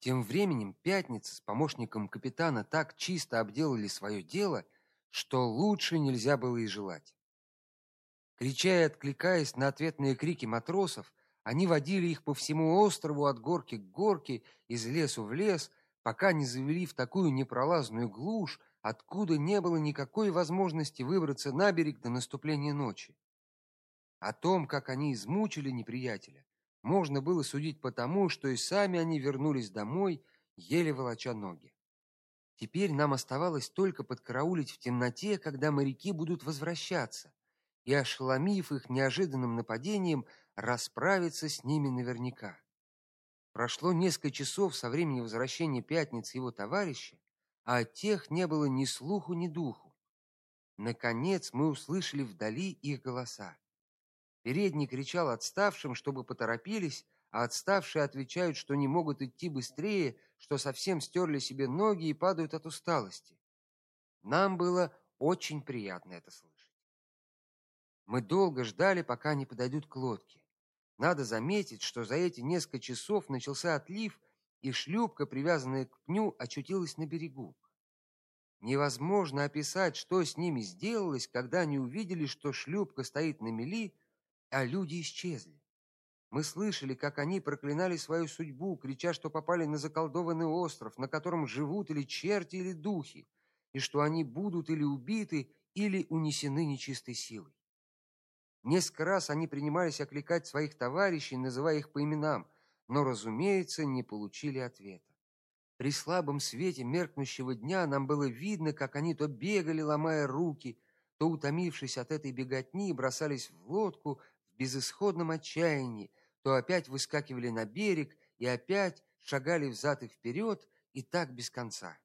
Тем временем Пятница с помощником капитана так чисто обделали свое дело, что лучше нельзя было и желать. Крича и откликаясь на ответные крики матросов, они водили их по всему острову от горки к горке, из лесу в лес, пока не завели в такую непролазную глушь, откуда не было никакой возможности выбраться на берег до наступления ночи. О том, как они измучили неприятеля, можно было судить по тому, что и сами они вернулись домой, еле волоча ноги. Теперь нам оставалось только подкараулить в темноте, когда моряки будут возвращаться, и ошеломив их неожиданным нападением, расправиться с ними наверняка. Прошло несколько часов со времени возвращения Пятницы его товарища, а от тех не было ни слуху, ни духу. Наконец мы услышали вдали их голоса. Передний кричал отставшим, чтобы поторопились, а отставшие отвечают, что не могут идти быстрее, что совсем стерли себе ноги и падают от усталости. Нам было очень приятно это слышать. Мы долго ждали, пока они подойдут к лодке. Надо заметить, что за эти несколько часов начался отлив, и шлюпка, привязанная к пню, очутилась на берегу. Невозможно описать, что с ними сделалось, когда они увидели, что шлюпка стоит на мели, а люди исчезли. Мы слышали, как они проклинали свою судьбу, крича, что попали на заколдованный остров, на котором живут или черти, или духи, и что они будут или убиты, или унесены нечистой силой. Несколько раз они принимались окликать своих товарищей, называя их по именам, но, разумеется, не получили ответа. При слабом свете меркнущего дня нам было видно, как они то бегали, ломая руки, то, утомившись от этой беготни, бросались в лодку безысходном отчаянии, то опять выскакивали на берег и опять шагали взад и вперед, и так без конца.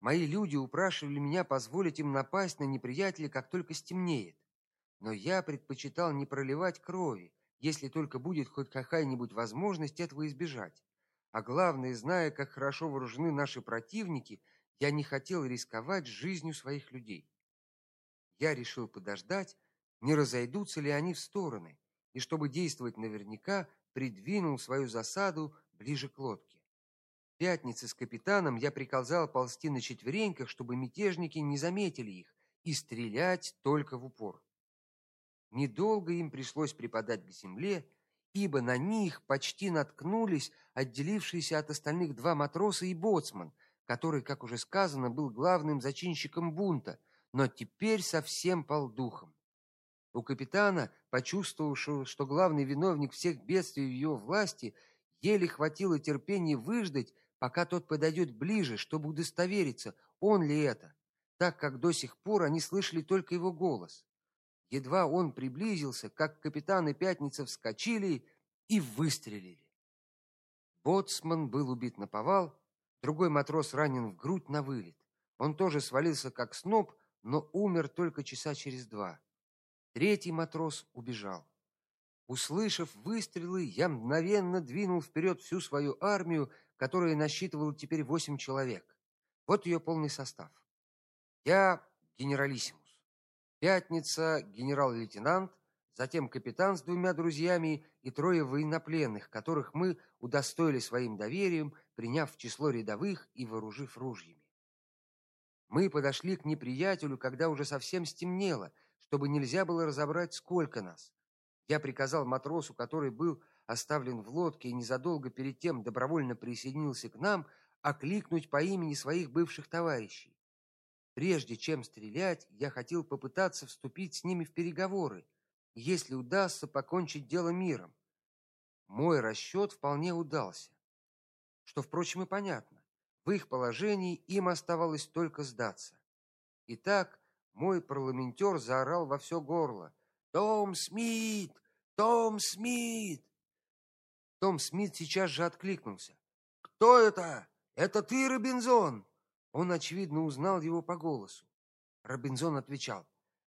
Мои люди упрашивали меня позволить им напасть на неприятеля, как только стемнеет но я предпочитал не проливать крови, если только будет хоть какая-нибудь возможность этого избежать. А главное, зная, как хорошо вооружены наши противники, я не хотел рисковать жизнью своих людей. Я решил подождать, не разойдутся ли они в стороны, и чтобы действовать наверняка, придвинул свою засаду ближе к лодке. Пятницы с капитаном я приказал ползти на четвереньках, чтобы мятежники не заметили их, и стрелять только в упор. Недолго им пришлось припадать к земле, ибо на них почти наткнулись отделившиеся от остальных два матроса и боцман, который, как уже сказано, был главным зачинщиком бунта, но теперь совсем пал духом. У капитана, почувствовавшего, что главный виновник всех бедствий в его власти, еле хватило терпения выждать, пока тот подойдет ближе, чтобы удостовериться, он ли это, так как до сих пор они слышали только его голос. Едва он приблизился, как капитан и Пятница вскочили и выстрелили. Боцман был убит на повал, другой матрос ранен в грудь на вылет. Он тоже свалился как сноп, но умер только часа через два. Третий матрос убежал. Услышав выстрелы, я мгновенно двинул вперед всю свою армию, которая насчитывала теперь восемь человек. Вот ее полный состав. Я генералиссимус. Пятница генерал-лейтенант, затем капитан с двумя друзьями и трое военнопленных, которых мы удостоили своим доверием, приняв в число рядовых и вооружив ружьями. Мы подошли к неприятелю, когда уже совсем стемнело, чтобы нельзя было разобрать, сколько нас. Я приказал матросу, который был оставлен в лодке и незадолго перед тем добровольно присоединился к нам, окликнуть по имени своих бывших товарищей. Прежде чем стрелять, я хотел попытаться вступить с ними в переговоры, если удастся покончить дело миром. Мой расчет вполне удался. Что, впрочем, и понятно. В их положении им оставалось только сдаться. Итак, мой парламентер заорал во все горло: "Том Смит! Том Смит!" Том Смит сейчас же откликнулся: "Кто это? Это ты, Робинзон?" Он очевидно узнал его по голосу. Робинзон отвечал: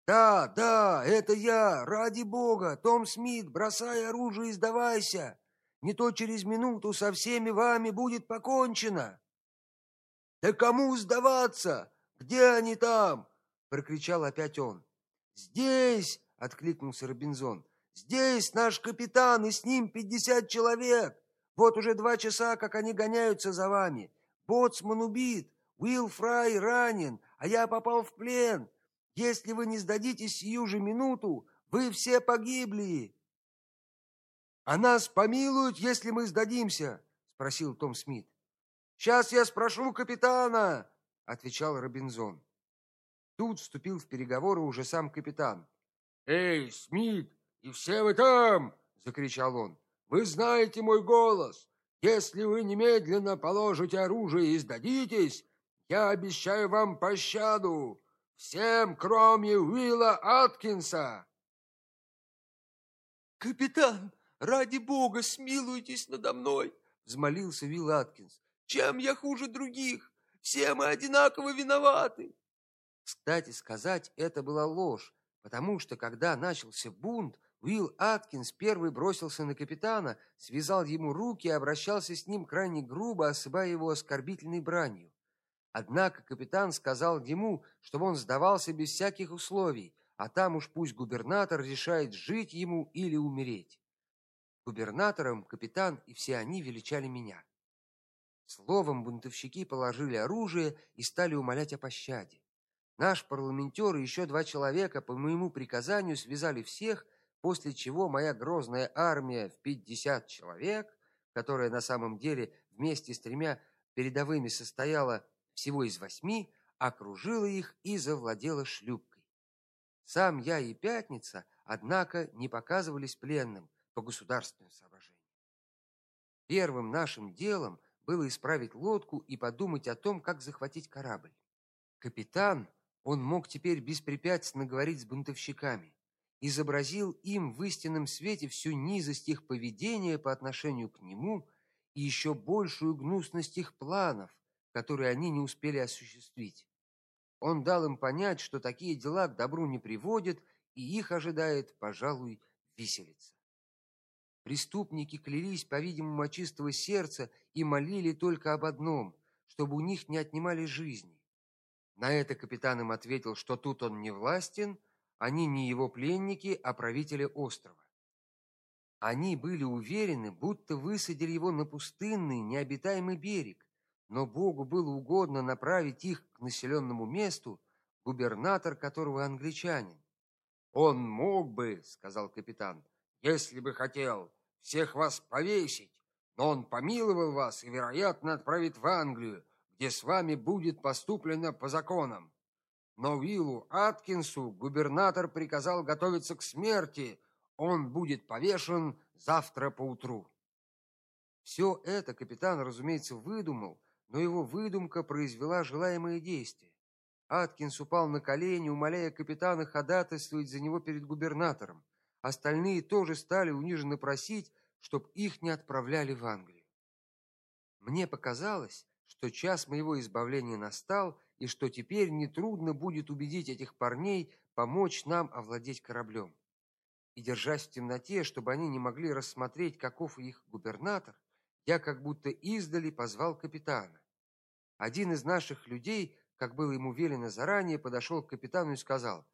"Да, да, это я. Ради бога, Том Смит, бросай оружие и сдавайся. Не то через минуту со всеми вами будет покончено". "Да кому сдаваться? Где они там?" Прокричал опять он. "Здесь", откликнулся Робинзон. "Здесь наш капитан и с ним пятьдесят человек. Вот уже два часа, как они гоняются за вами. Боцман убит, Уилл Фрай ранен, а я попал в плен. Если вы не сдадитесь сию же минуту, вы все погибли. А нас помилуют, если мы сдадимся, спросил Том Смит. Сейчас я спрошу капитана, отвечал Робинзон. Тут вступил в переговоры уже сам капитан. Эй, Смит, и все вы там, закричал он. Вы знаете мой голос. Если вы немедленно положите оружие и сдадитесь, я обещаю вам пощаду. Всем, кроме Уилла Аткинса. Капитан, ради бога, смилуйтесь надо мной, взмолился Уилл Аткинс. Чем я хуже других? Все мы одинаково виноваты. Кстати сказать, это была ложь, потому что когда начался бунт, Уилл Аткинс первый бросился на капитана, связал ему руки и обращался с ним крайне грубо, осыпая его оскорбительной бранью. Однако капитан сказал ему, чтобы он сдавался без всяких условий, а там уж пусть губернатор решает жить ему или умереть. Губернатором капитан и все они величали меня. Словом, бунтовщики положили оружие и стали умолять о пощаде. Наш парламентер и еще два человека по моему приказанию связали всех, после чего моя грозная армия в пятьдесят человек, которая на самом деле вместе с тремя передовыми состояла всего из восьми, окружила их и завладела шлюпкой. Сам я и Пятница, однако, не показывались пленным по государственным соображениям. Первым нашим делом было исправить лодку и подумать о том, как захватить корабль. Капитан, он мог теперь беспрепятственно говорить с бунтовщиками, изобразил им в истинном свете всю низость их поведения по отношению к нему и еще большую гнусность их планов, которые они не успели осуществить. Он дал им понять, что такие дела к добру не приводят, и их ожидает, пожалуй, виселица. Преступники клялись, по-видимому, от чистого сердца и молили только об одном, чтобы у них не отнимали жизни. На это капитан им ответил, что тут он не властен, они не его пленники, а правители острова. Они были уверены, будто высадили его на пустынный, необитаемый берег, но Богу было угодно направить их к населенному месту, губернатор которого англичанин. Он мог бы, сказал капитан, если бы хотел, всех вас повесить, но он помиловал вас и, вероятно, отправит в Англию, где с вами будет поступлено по законам. Но Уиллу Аткинсу губернатор приказал готовиться к смерти. Он будет повешен завтра поутру. Все это капитан, разумеется, выдумал, но его выдумка произвела желаемое действие. Аткинс упал на колени, умоляя капитана ходатайствовать за него перед губернатором. Остальные тоже стали униженно просить, чтоб их не отправляли в Англию. Мне показалось, что час моего избавления настал, и что теперь не трудно будет убедить этих парней помочь нам овладеть кораблем. И держась в темноте, чтобы они не могли рассмотреть, каков их губернатор, я как будто издали позвал капитана. Один из наших людей, как было ему велено заранее, подошел к капитану и сказал: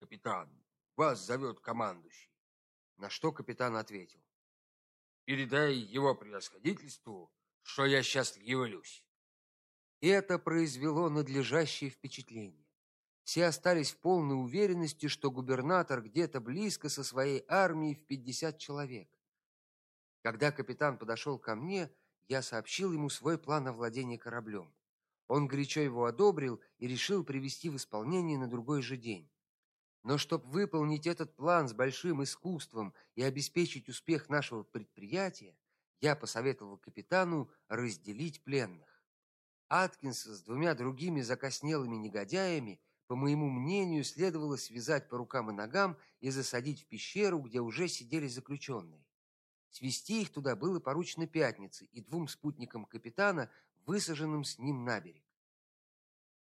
"Капитан, вас зовет командующий". На что капитан ответил: "Передай его превосходительству, что я сейчас явлюсь". Это произвело надлежащее впечатление. Все остались в полной уверенности, что губернатор где-то близко со своей армией в пятьдесят человек. Когда капитан подошел ко мне, я сообщил ему свой план овладения кораблем. Он горячо его одобрил и решил привести в исполнение на другой же день. Но чтобы выполнить этот план с большим искусством и обеспечить успех нашего предприятия, я посоветовал капитану разделить пленных. Аткинс с двумя другими закоснелыми негодяями, по моему мнению, следовало связать по рукам и ногам и засадить в пещеру, где уже сидели заключенные. Свести их туда было поручено пятнице и двум спутникам капитана, высаженным с ним на берег.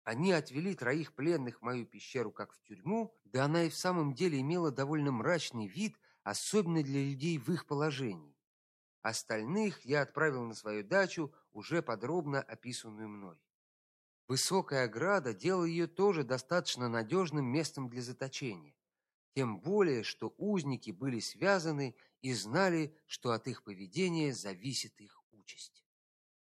Они отвели троих пленных в мою пещеру как в тюрьму, да она и в самом деле имела довольно мрачный вид, особенно для людей в их положении. Остальных я отправил на свою дачу, уже подробно описанную мной. Высокая ограда делала ее тоже достаточно надежным местом для заточения. тем более, что узники были связаны и знали, что от их поведения зависит их участь.